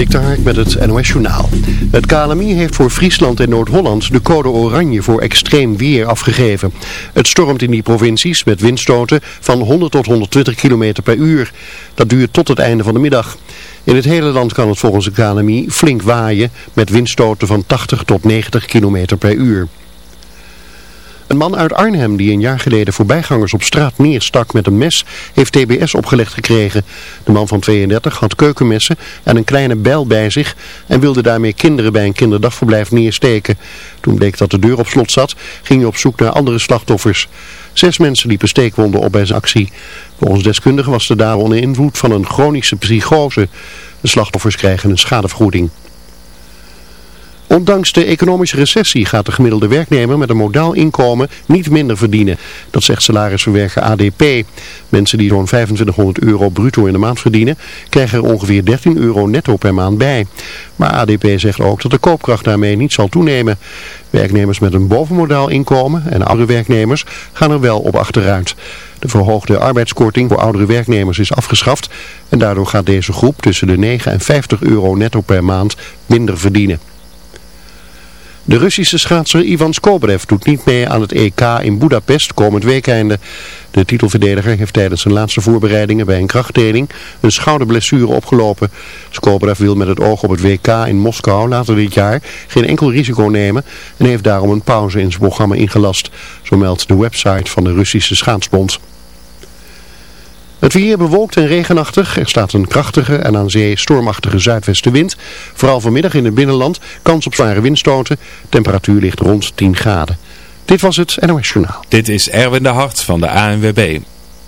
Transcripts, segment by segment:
Dikter Hark met het NOS Journaal. Het KLMI heeft voor Friesland en Noord-Holland de code oranje voor extreem weer afgegeven. Het stormt in die provincies met windstoten van 100 tot 120 km per uur. Dat duurt tot het einde van de middag. In het hele land kan het volgens de KLMI flink waaien met windstoten van 80 tot 90 km per uur. Een man uit Arnhem die een jaar geleden voorbijgangers op straat neerstak met een mes heeft TBS opgelegd gekregen. De man van 32 had keukenmessen en een kleine bijl bij zich en wilde daarmee kinderen bij een kinderdagverblijf neersteken. Toen bleek dat de deur op slot zat, ging hij op zoek naar andere slachtoffers. Zes mensen liepen steekwonden op bij zijn actie. Volgens deskundigen was de dader onder invloed van een chronische psychose. De slachtoffers krijgen een schadevergoeding. Ondanks de economische recessie gaat de gemiddelde werknemer met een modaal inkomen niet minder verdienen. Dat zegt salarisverwerker ADP. Mensen die zo'n 2500 euro bruto in de maand verdienen, krijgen er ongeveer 13 euro netto per maand bij. Maar ADP zegt ook dat de koopkracht daarmee niet zal toenemen. Werknemers met een bovenmodaal inkomen en oudere werknemers gaan er wel op achteruit. De verhoogde arbeidskorting voor oudere werknemers is afgeschaft en daardoor gaat deze groep tussen de 9 en 50 euro netto per maand minder verdienen. De Russische schaatser Ivan Skobrev doet niet mee aan het EK in Budapest komend weekende. De titelverdediger heeft tijdens zijn laatste voorbereidingen bij een krachttraining een schouderblessure opgelopen. Skobrev wil met het oog op het WK in Moskou later dit jaar geen enkel risico nemen en heeft daarom een pauze in zijn programma ingelast. Zo meldt de website van de Russische schaatsbond. Het weer bewolkt en regenachtig. Er staat een krachtige en aan zee stormachtige zuidwestenwind. Vooral vanmiddag in het binnenland kans op zware windstoten. Temperatuur ligt rond 10 graden. Dit was het NOS Journaal. Dit is Erwin de Hart van de ANWB.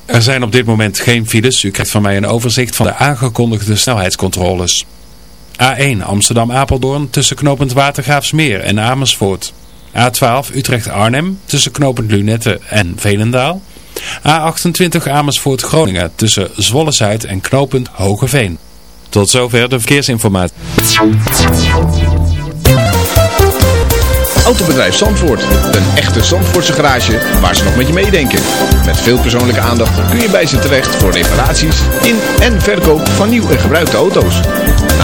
Er zijn op dit moment geen files. U krijgt van mij een overzicht van de aangekondigde snelheidscontroles. A1 Amsterdam-Apeldoorn tussen knooppunt Watergraafsmeer en Amersfoort. A12 Utrecht-Arnhem tussen knooppunt Lunette en Velendaal. A28 Amersfoort Groningen tussen Zwolle-Zuid en knooppunt Hogeveen. Tot zover de verkeersinformatie. Autobedrijf Zandvoort. Een echte Zandvoortse garage waar ze nog met je meedenken. Met veel persoonlijke aandacht kun je bij ze terecht voor reparaties in en verkoop van nieuw en gebruikte auto's.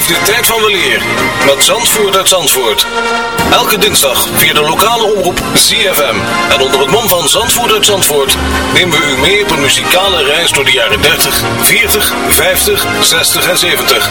Beleef de tijd van weleer met Zandvoort uit Zandvoort. Elke dinsdag via de lokale omroep ZFM. En onder het mom van Zandvoort uit Zandvoort nemen we u mee op een muzikale reis door de jaren 30, 40, 50, 60 en 70.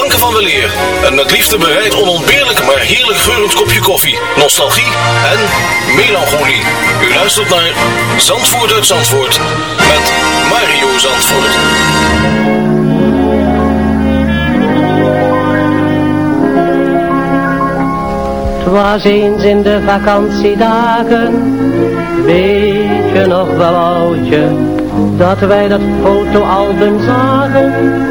klanken van weleer en met liefde bereid onontbeerlijk maar heerlijk geurend kopje koffie, nostalgie en melancholie. U luistert naar Zandvoort uit Zandvoort met Mario Zandvoort. Het was eens in de vakantiedagen, weet je nog wel oudje, dat wij dat fotoalbum zagen.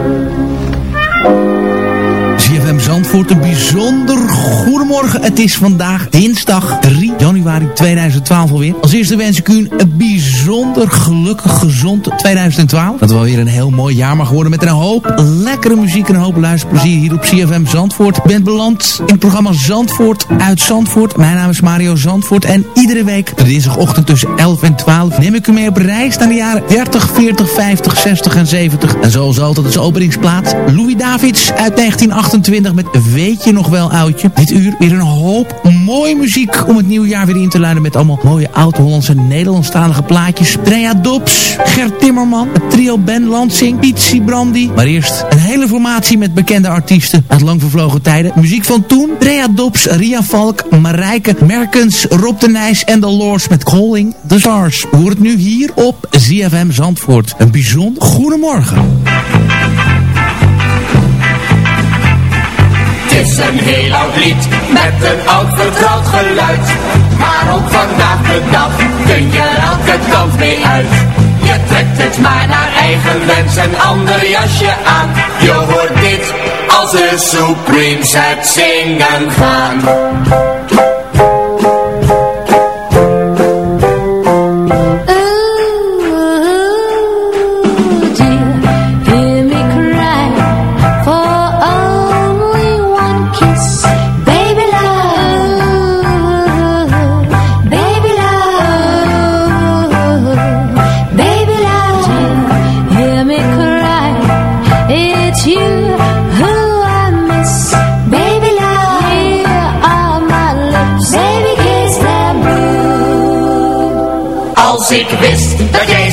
Zandvoort, een bijzonder goedemorgen. Het is vandaag dinsdag 3 januari 2012 alweer. Als eerste wens ik u een bijzonder gelukkig, gezond 2012. Dat wel weer een heel mooi jaar mag worden met een hoop lekkere muziek en een hoop luisterplezier hier op CFM Zandvoort. Ik ben beland in het programma Zandvoort uit Zandvoort. Mijn naam is Mario Zandvoort en iedere week dinsdagochtend tussen 11 en 12 neem ik u mee op reis naar de jaren 30, 40, 50, 60 en 70. En zoals altijd is openingsplaat Louis Davids uit 1928 met Weet je nog wel oudje. Dit uur weer een hoop mooie muziek om het nieuwe jaar weer in te luiden met allemaal mooie oud-Hollandse Nederlandstalige plaatjes. Drea Dobbs, Gert Timmerman, het trio Ben Lansing, Piet Brandy. Maar eerst een hele formatie met bekende artiesten uit lang vervlogen tijden. Muziek van toen, Drea Dobbs, Ria Valk, Marijke, Merkens, Rob de Nijs en de Lords met Calling the Stars. Hoor het nu hier op ZFM Zandvoort. Een bijzonder goedemorgen. Het is een heel oud lied met een oud vertrouwd geluid. Maar ook vandaag de dag kun je elke kant mee uit. Je trekt het maar naar eigen wens en ander jasje aan. Je hoort dit als de Supremes het zingen gaan.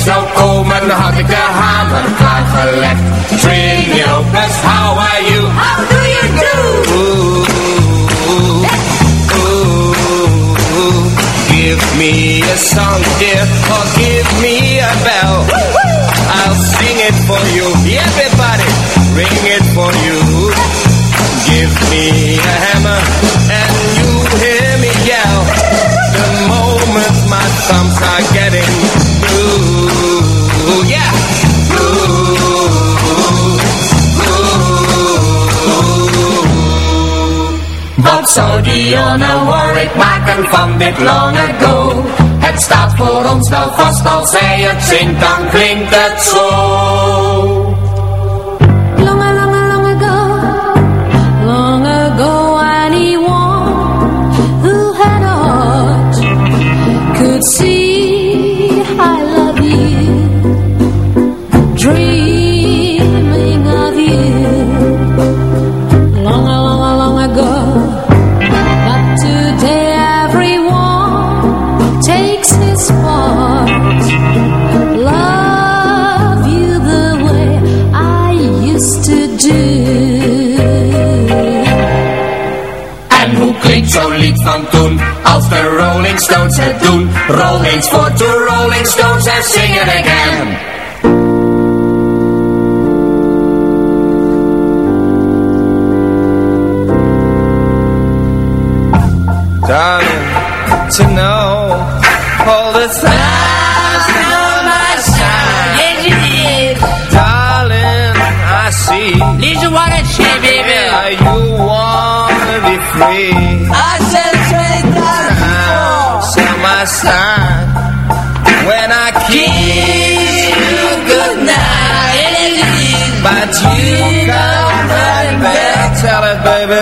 Zou komen, had ik de hamer klaargelegd. Triniopus, how Zou Dionne Warwick maken van dit long ago? Het staat voor ons wel vast, als zij het zingt, dan klinkt het zo. Als de Rolling Stones het doen? Roll eens voor de Rolling Stones en sing it again. Darling, to know all the signs on my side. Yes, you did. Darling, I see. Listen what I say, baby. Yeah, you Sell my when I kiss you goodnight. But you come right back, tell it, baby.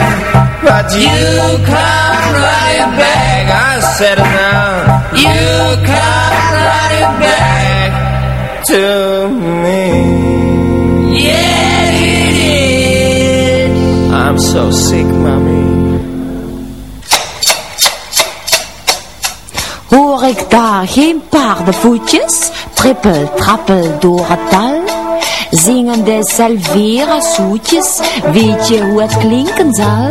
But you come right back. I said it now. You come right back to me. Yeah, you did. I'm so sick, mommy. Ik daar geen paardenvoetjes, trippel, trappel door het dal? Zingende Salvera zoetjes, weet je hoe het klinken zal?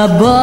above.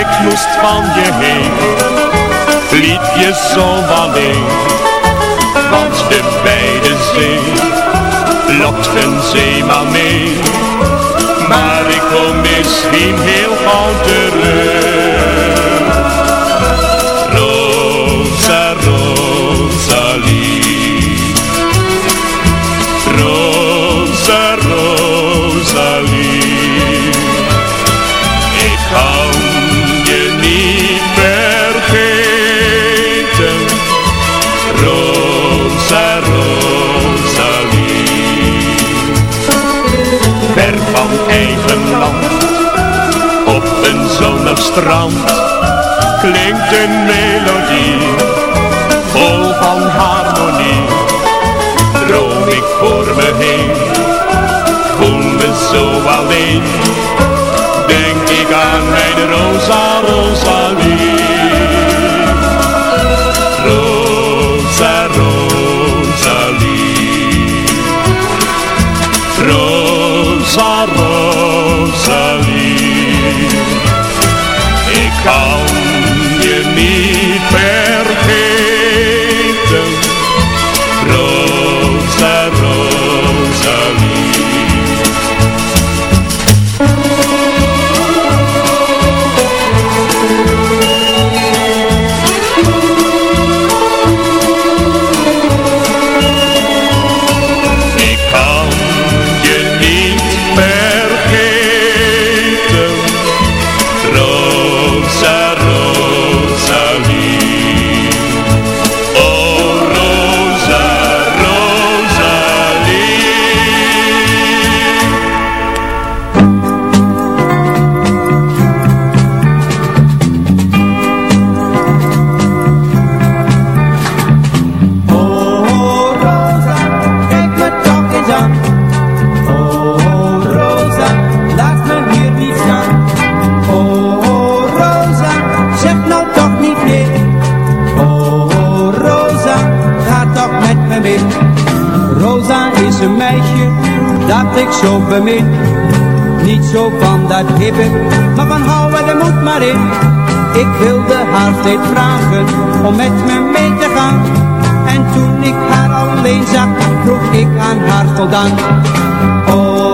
Ik moest van je heen, liet je zo alleen. Want de beide zee lokt een zeeman mee. Maar ik kom misschien heel gauw terug. Op een zonnig strand, klinkt een melodie, vol van harmonie. Droom ik voor me heen, Niet zo van dat hippe, maar van houden de moed maar in. Ik wilde haar steeds vragen om met me mee te gaan. En toen ik haar alleen zag, vroeg ik aan haar voldaan. Oh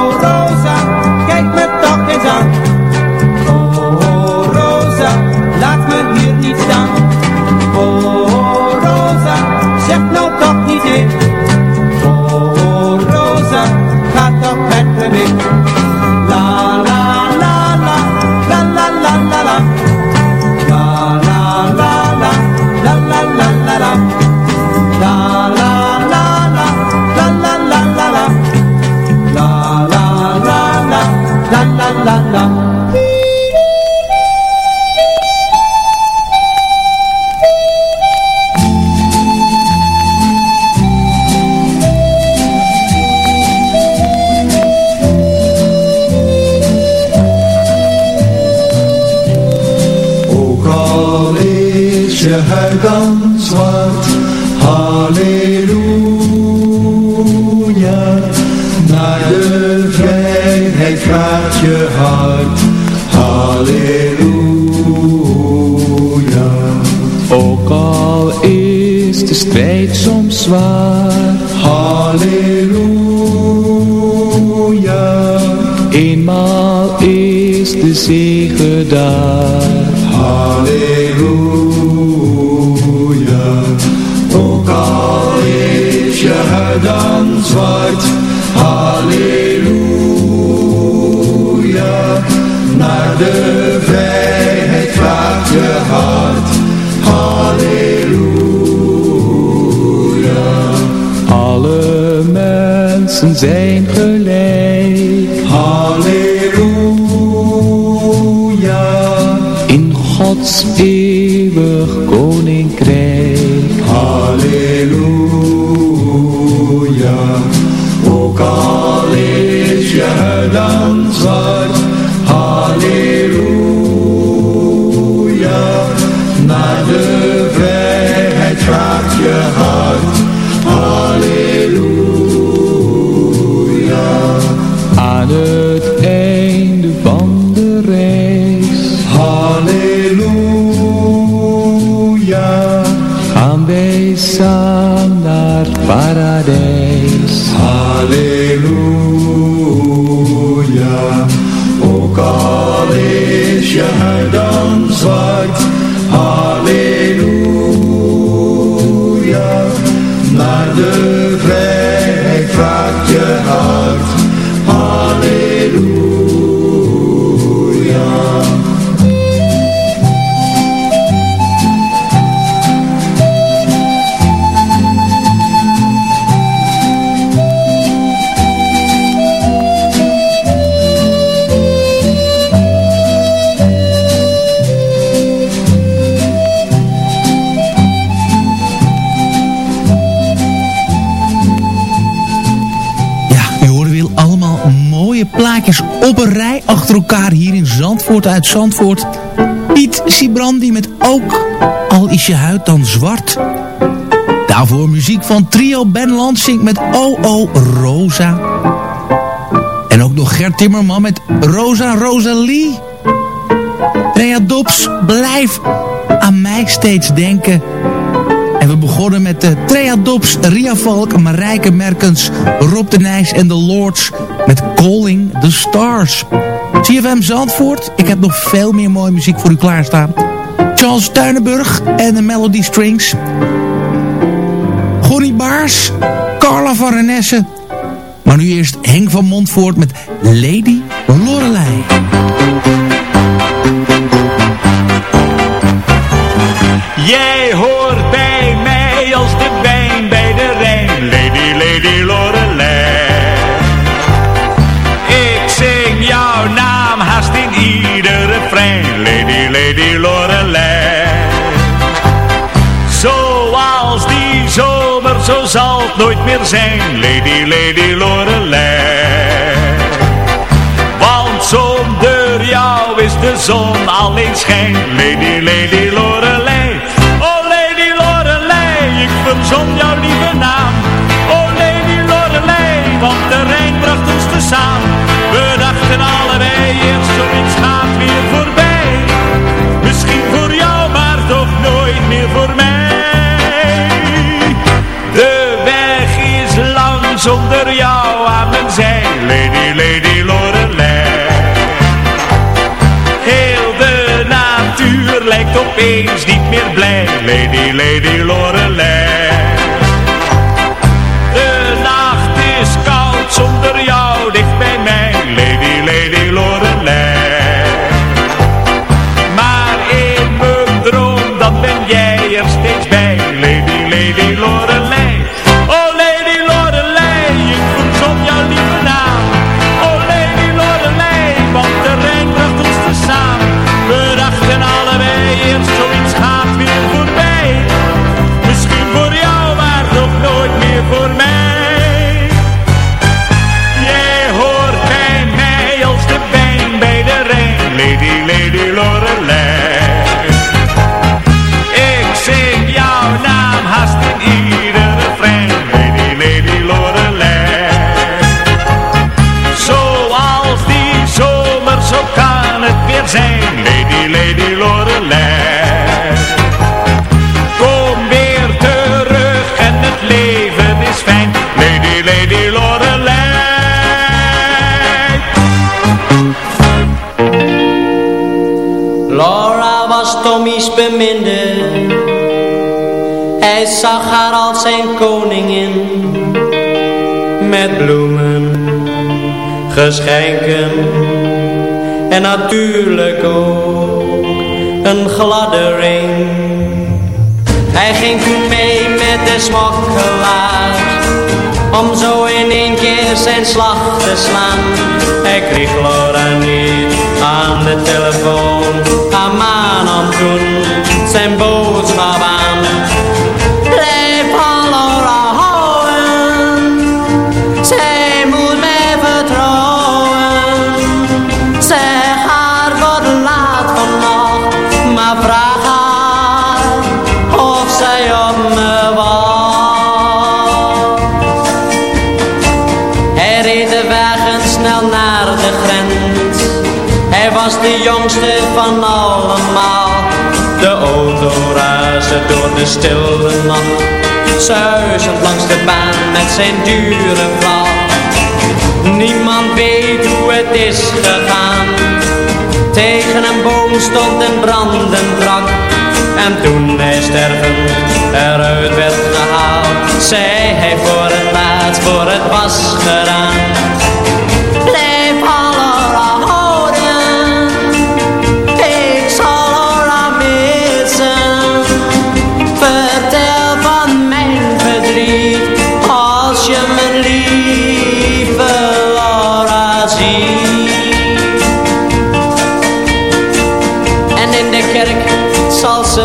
je huid dan zwart, halleluja. jij je hart. Halleluja. Ook al is de strijd soms zwaar. Halleluja. Eenmaal is de zege daar. Halleluja. Ook al is je dan zwart. Halleluja. Zijn gelijk. Halleluja. In Gods eeuwig de op een rij achter elkaar hier in Zandvoort uit Zandvoort. Piet Sibrandi met ook, al is je huid dan zwart. Daarvoor muziek van trio Ben Lansing met O.O. Rosa. En ook nog Gert Timmerman met Rosa Rosalie. Rea Dobbs, blijf aan mij steeds denken. En we begonnen met de Trea Dobbs, Ria Valk, Marijke Merkens, Rob de Nijs en de Lords met Calling the Stars. CFM Zandvoort, ik heb nog veel meer mooie muziek voor u klaarstaan. Charles Tuinenburg en de Melody Strings. Gonnie Baars, Carla van Renesse. Maar nu eerst Henk van Montvoort met Lady Lorelei. Jij hoort bij nooit meer zijn, Lady, Lady Lorelei. Want zonder jou is de zon alleen schijn, Lady, Lady Lorelei. Oh Lady Lorelei, ik verzon jouw lieve naam. Oh Lady Lorelei, want de Rijn bracht ons te samen. We dachten allebei, eerst zoiets gaat weer voorbij. Misschien voor jou, maar toch nooit meer voor mij. Lady, Lady Lorelei. Zijn koningin. Met bloemen, geschenken. En natuurlijk ook een gladde ring. Hij ging toen mee met de smokkelaar Om zo in één keer zijn slag te slaan Hij kreeg Laura niet aan de telefoon Haar man nam toen zijn boodschap aan jongste van allemaal. De auto raasde door de stille nacht. Zuizend langs de baan met zijn dure vlag. Niemand weet hoe het is gegaan. Tegen een boom stond een brandend wrak. En toen hij stervend eruit werd gehaald, zei hij voor het laatst, voor het was gedaan.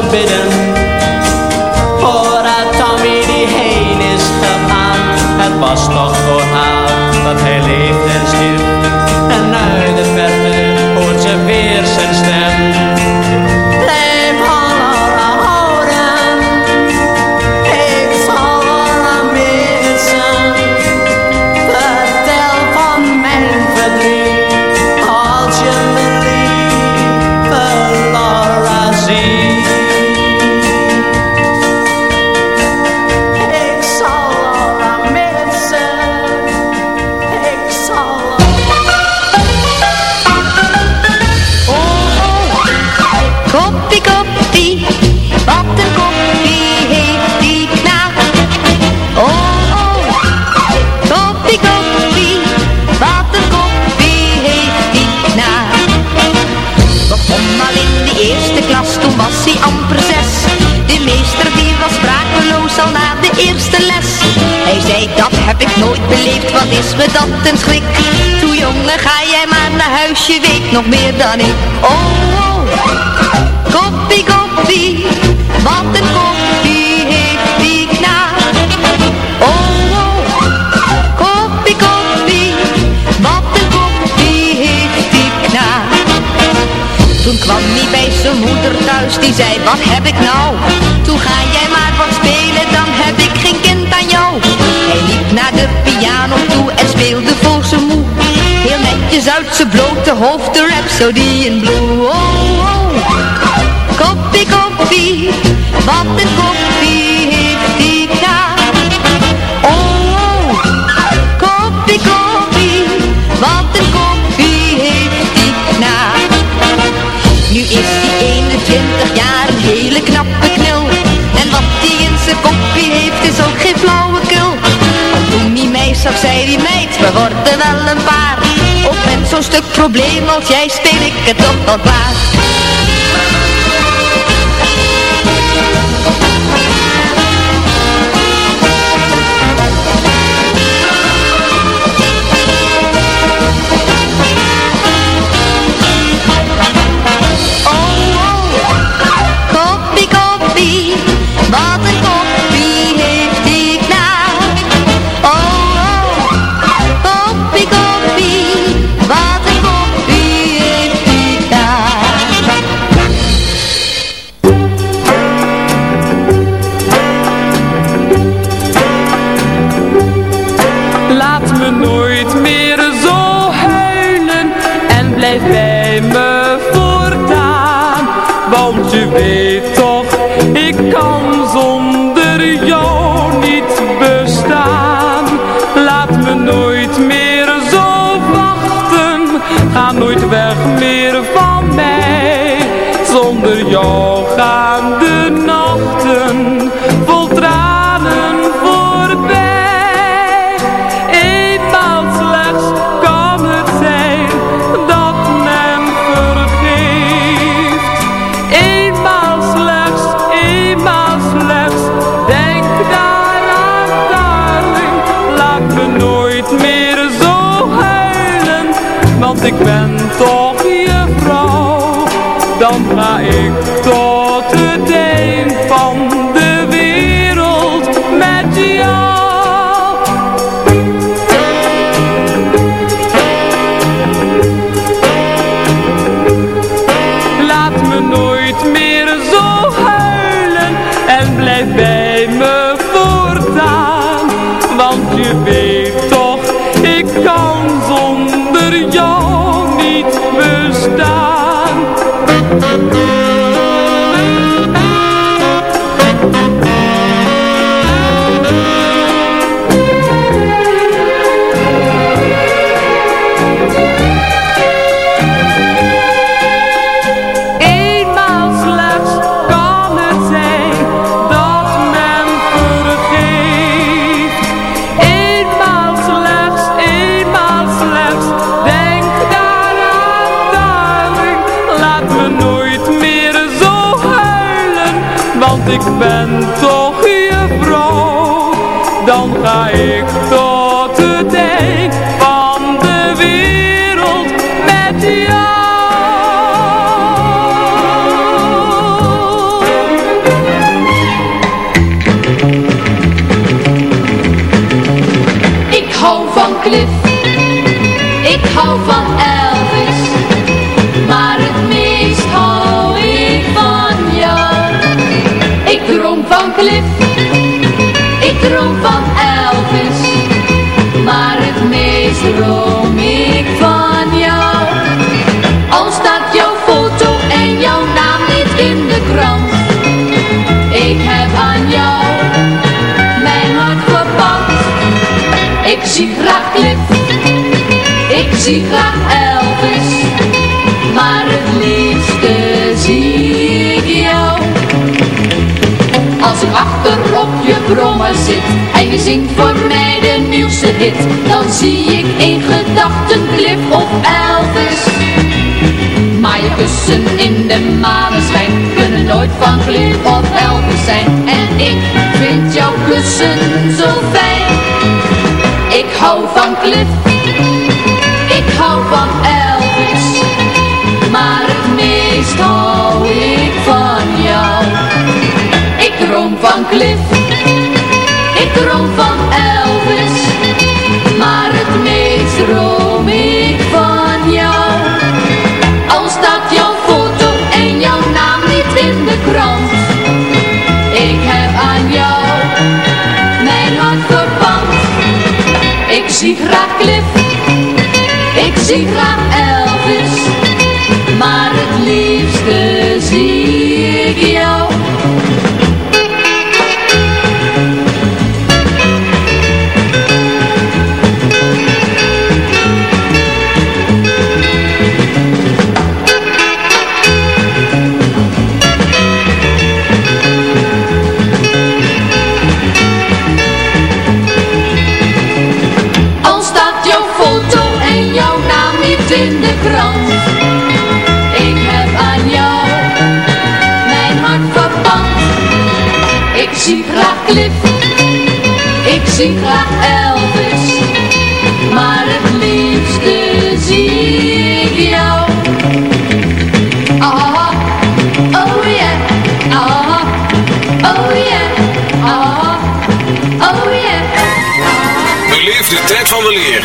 Bidden Voor Tommy die heen is gegaan Het was toch de Rhapsody in Blue. Oh, oh, koppie, koppie, wat een koppie heeft die knaap. Oh, oh, koppie, koppie, wat een koppie heeft die knaap. Nu is die 21 jaar een hele knappe knul. En wat die in zijn koppie heeft is ook geen flauwekul. Toen hij mij zag zei die meid, we worden wel zo'n stuk probleem als jij speel ik het toch wel klaar. Want ik zie graag Cliff, ik zie graag Elvis, maar het liefste zie ik jou. Als ik achter op je brommer zit en je zingt voor mij de nieuwste hit, dan zie ik in gedachten Cliff of Elvis. Maar je kussen in de maneschijn kunnen nooit van Cliff of Elvis zijn. En ik vind jouw kussen zo fijn. Ik hou van Cliff, ik hou van Elvis, maar het meest hou ik van jou. Ik droom van Cliff, ik droom van zie graag Cliff, ik zie graag Elvis, ik zie graag Elvis, maar het liefste zie ik jou. Ah, oh yeah, ah, oh yeah, ah, oh yeah. Beleef de tijd van weleer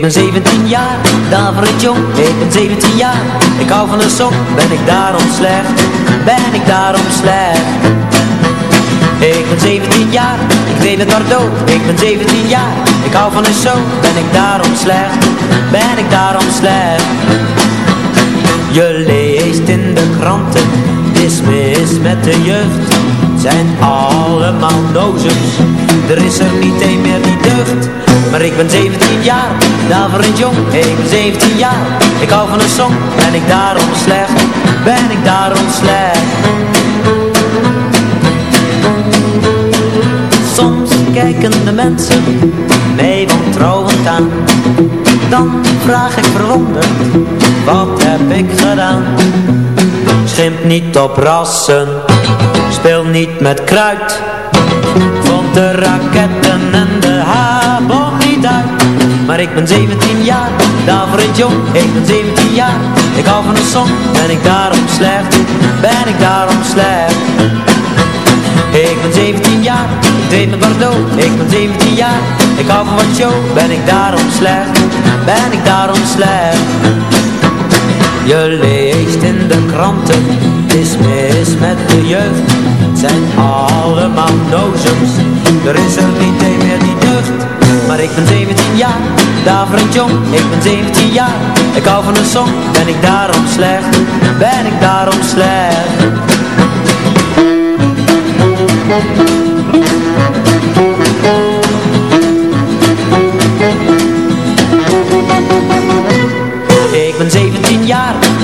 Ik ben 17 jaar, het jong, ik ben 17 jaar. Ik hou van een sok, ben ik daarom slecht, ben ik daarom slecht. Ik ben 17 jaar, ik weet het maar dood Ik ben 17 jaar, ik hou van een show, ben ik daarom slecht, ben ik daarom slecht. Je leest in de kranten Het is mis met de jeugd, zijn allemaal nozens. Er is er niet een meer die deugt. Maar ik ben 17 jaar, daarvoor een jong. Ik ben 17 jaar, ik hou van een song. Ben ik daarom slecht, ben ik daarom slecht. Soms kijken de mensen mij wantrouwend aan. Dan vraag ik verwonderd, wat heb ik gedaan? Schimp niet op rassen, speel niet met kruid. Vond de raketten en de habon niet uit. Maar ik ben 17 jaar, daarvoor het jong. Ik ben 17 jaar, ik hou van een song. Ben ik daarom slecht, ben ik daarom slecht. Ik ben 17 jaar, ik dreef met Bordeaux. Ik ben 17 jaar, ik hou van wat show. Ben ik daarom slecht, ben ik daarom slecht. Je leest in de kranten, het is mis met de jeugd. Zijn allemaal nozems, er is er niet een meer die deugt. Maar ik ben 17 jaar, een jong. Ik ben 17 jaar, ik hou van een song. Ben ik daarom slecht, ben ik daarom slecht. Ik ben 17 jaar,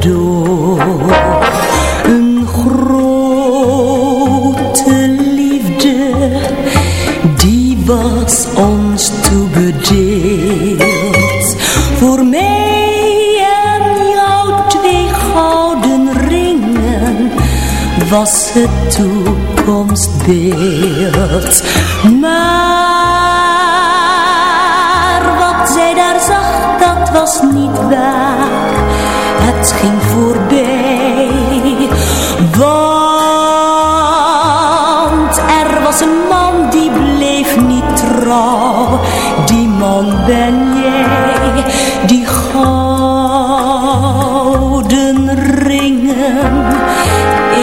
Door. Een grote liefde, die was ons toebedeeld. Voor mij en jou twee gouden ringen was het toekomstbeeld. Maar wat zij daar zag, dat was niet waar. Het ging voorbij. Want er was een man die bleef niet trouw. Die man ben jij, die gouden ringen.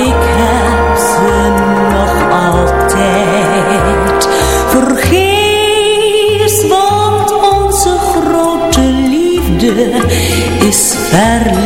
Ik heb ze nog altijd. Vergeefs, want onze grote liefde is verleden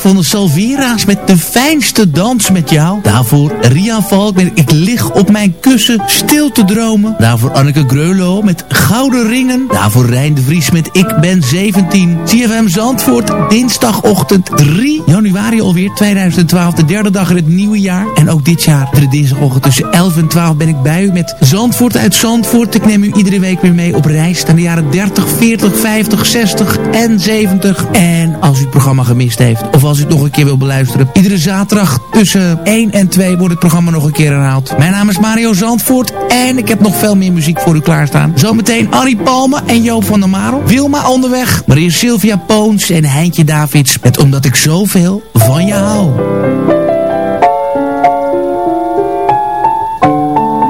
van de Salvera's met de fijnste dans met jou. Daarvoor Ria Valk met Ik lig op mijn kussen stil te dromen. Daarvoor Anneke Greulow met Gouden Ringen. Daarvoor Rijn de Vries met Ik ben 17. CFM Zandvoort, dinsdagochtend 3 januari alweer 2012. De derde dag in het nieuwe jaar. En ook dit jaar, de dinsdagochtend tussen 11 en 12 ben ik bij u met Zandvoort uit Zandvoort. Ik neem u iedere week weer mee op reis naar de jaren 30, 40, 50, 60 en 70. En als u het programma gemist heeft, of als u het nog een keer wil beluisteren. Iedere zaterdag tussen 1 en 2 wordt het programma nog een keer herhaald. Mijn naam is Mario Zandvoort en ik heb nog veel meer muziek voor u klaarstaan. Zometeen Annie Palme en Joop van der Marel. Wilma onderweg, maar eerst Sylvia Poons en Heintje Davids met Omdat ik zoveel van je hou.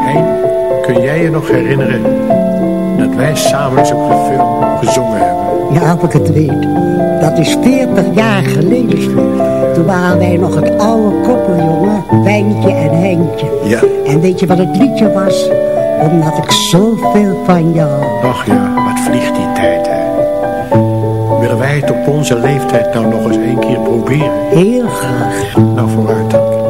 Hein, kun jij je nog herinneren dat wij samen de film gezongen hebben? Ja, of ik het weet. Dat is 40 jaar geleden. Toen waren wij nog het oude koppel, jongen. Wijntje en Heintje. Ja. En weet je wat het liedje was? Omdat ik zoveel van jou. Ach ja, wat vliegt die tijd, hè? Willen wij het op onze leeftijd nou nog eens één keer proberen? Heel graag. Nou, vooruit dan.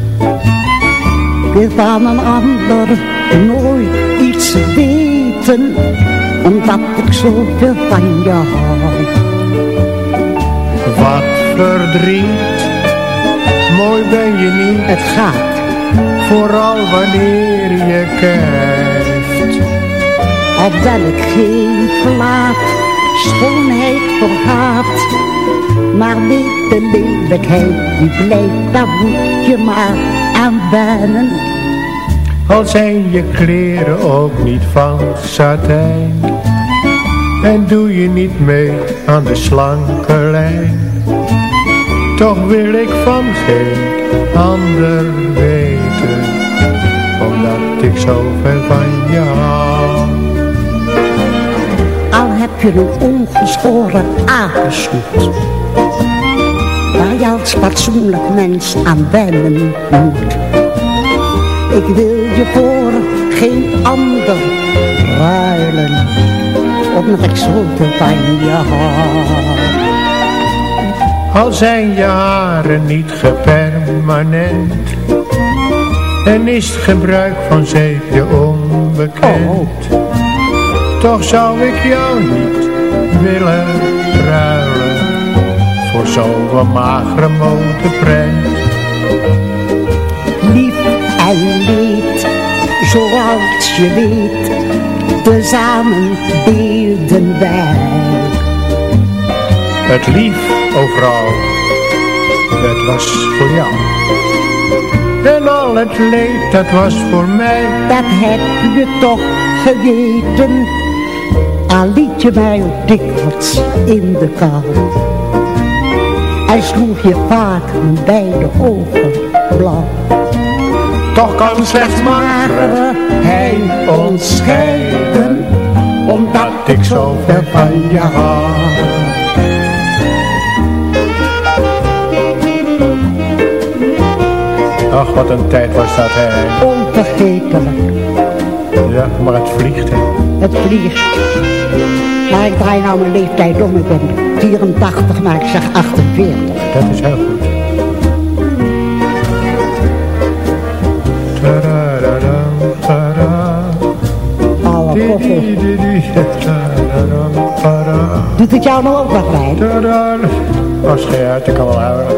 Ik wil van een ander nooit iets weten, omdat ik zoveel van je hou. Wat verdriet, mooi ben je niet. Het gaat, vooral wanneer je kijkt. Al ben ik geen plaat, schoonheid vergaat, Maar weet de lelijkheid die blijft, daar moet je maar aan wennen. Al zijn je kleren ook niet van satijn. En doe je niet mee aan de slanke lijn. Toch wil ik van geen ander weten. Omdat ik zo ver van je hou. Al heb je een ongeschoren aangesnoet. Als fatsoenlijk mens aan wennen moet. Ik wil je voor geen ander ruilen. Omdat ik zoveel van je hou. Al zijn je haren niet gepermanent En is het gebruik van zeepje onbekend Toch zou ik jou niet willen Voor zo'n magere motorprent Lief en leed, zoals je weet, tezamen beelden wij. Het lief overal, dat was voor jou En al het leed, dat was voor mij Dat heb je toch geweten, al liet je mij ook dikwijls in de kou. En sloeg je vaak beide ogen blauw. Toch kan slechts magere hij ons scheiden Omdat ik zo ver van je hou Ach, wat een tijd was dat, hè. Onvergetelijk, Ja, maar het vliegt, hè. het vliegt. Maar ik draai nou mijn leeftijd om, ik ben 84, maar ik zeg 48. Dat is heel goed. Oude tada. Doet het jou nou ook wat bij? Als geen uit, ik kan wel houden.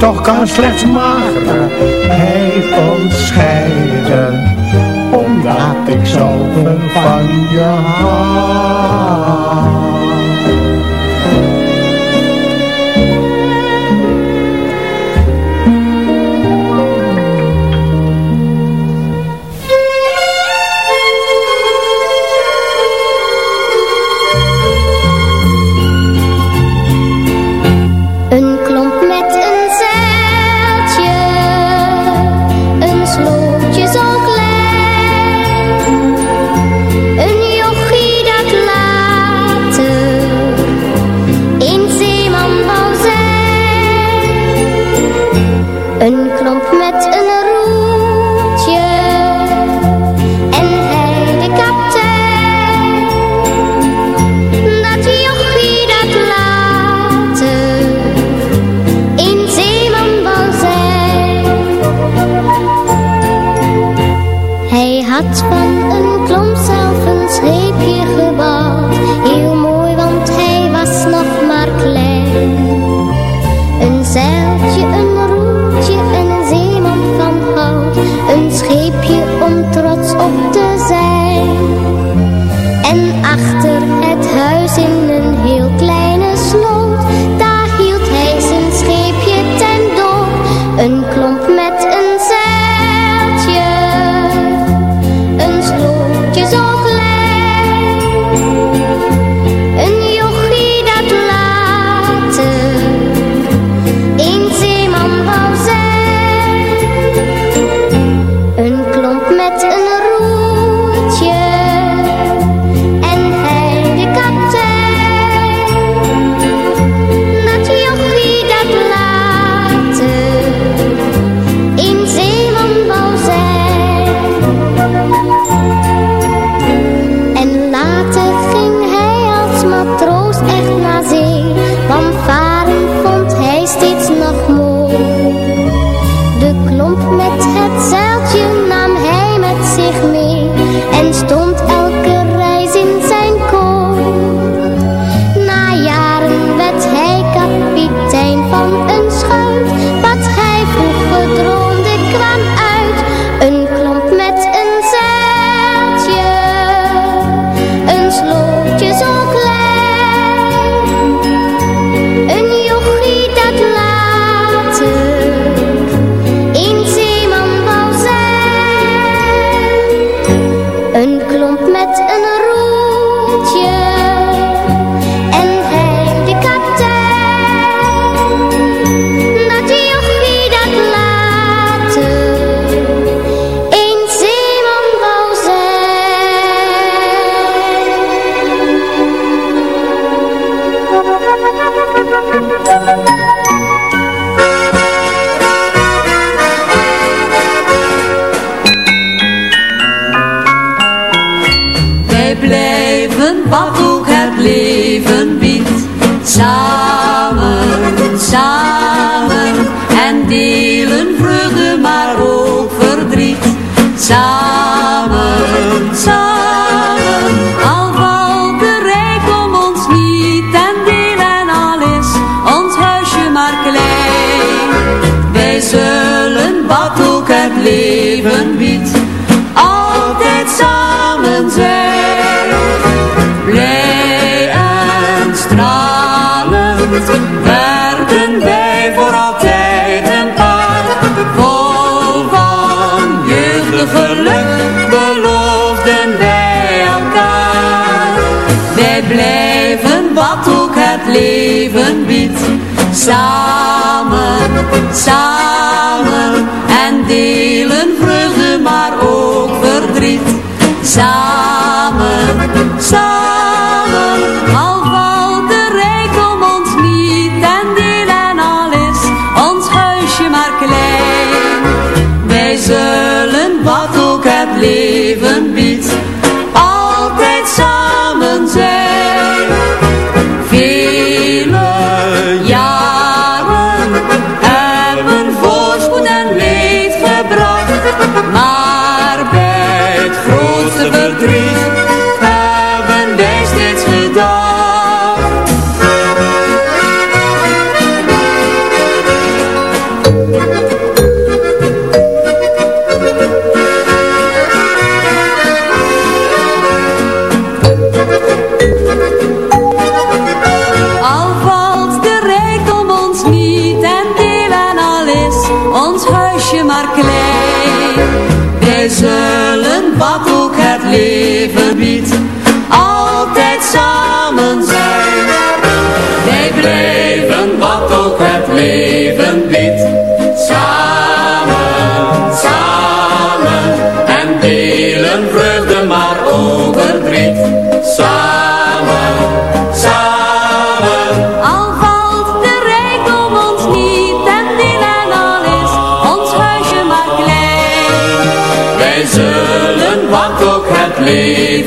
Toch kan slechts magere hij ons scheiden, omdat ik zoveel van je hou. En achter het huis in een heel Samen, samen en delen vreugde maar ook verdriet. Samen, samen, al valt de rijkdom ons niet en deel en al is ons huisje maar klein. Wij zullen wat ook het leven biedt.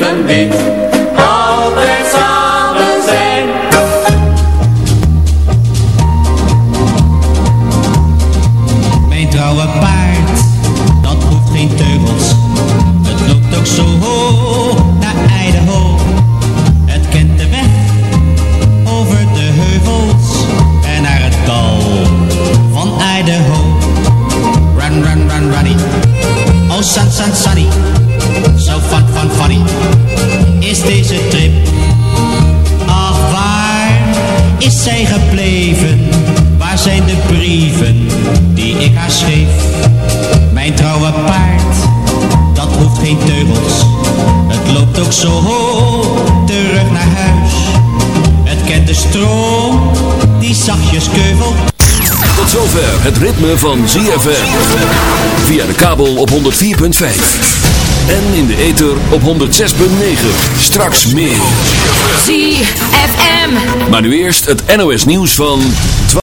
Monday. zo hoog terug naar huis. Het kent de stroom die zachtjes keuvelt. Tot zover het ritme van ZFM. Via de kabel op 104.5. En in de ether op 106.9. Straks meer. ZFM. Maar nu eerst het NOS nieuws van...